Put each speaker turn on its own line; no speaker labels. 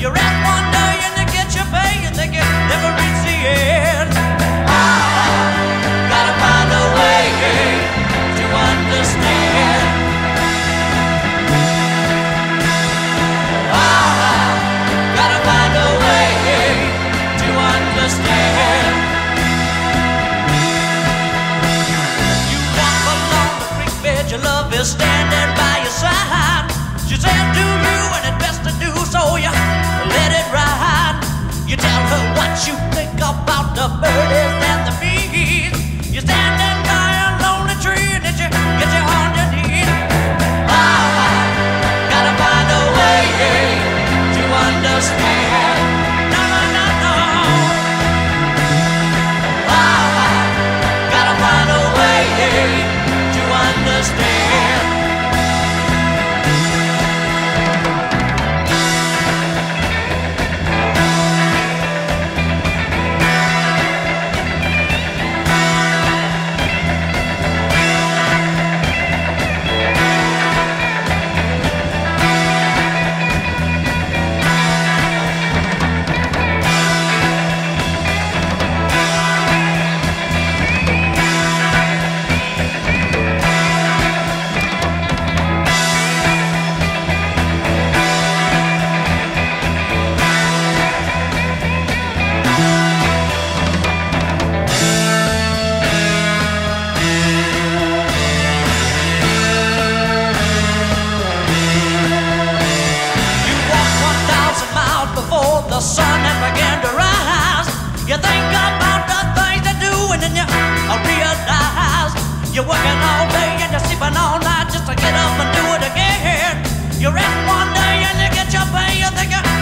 You rest one day and you get your pay. You think you never reach the end. Ah, gotta find a way to understand. Gotta find a way to understand. You walk along the creek bed, your love is the birdies and you're working all day and you're sleeping all night just to get up and do it again. You rest one day and you get your pay, you think you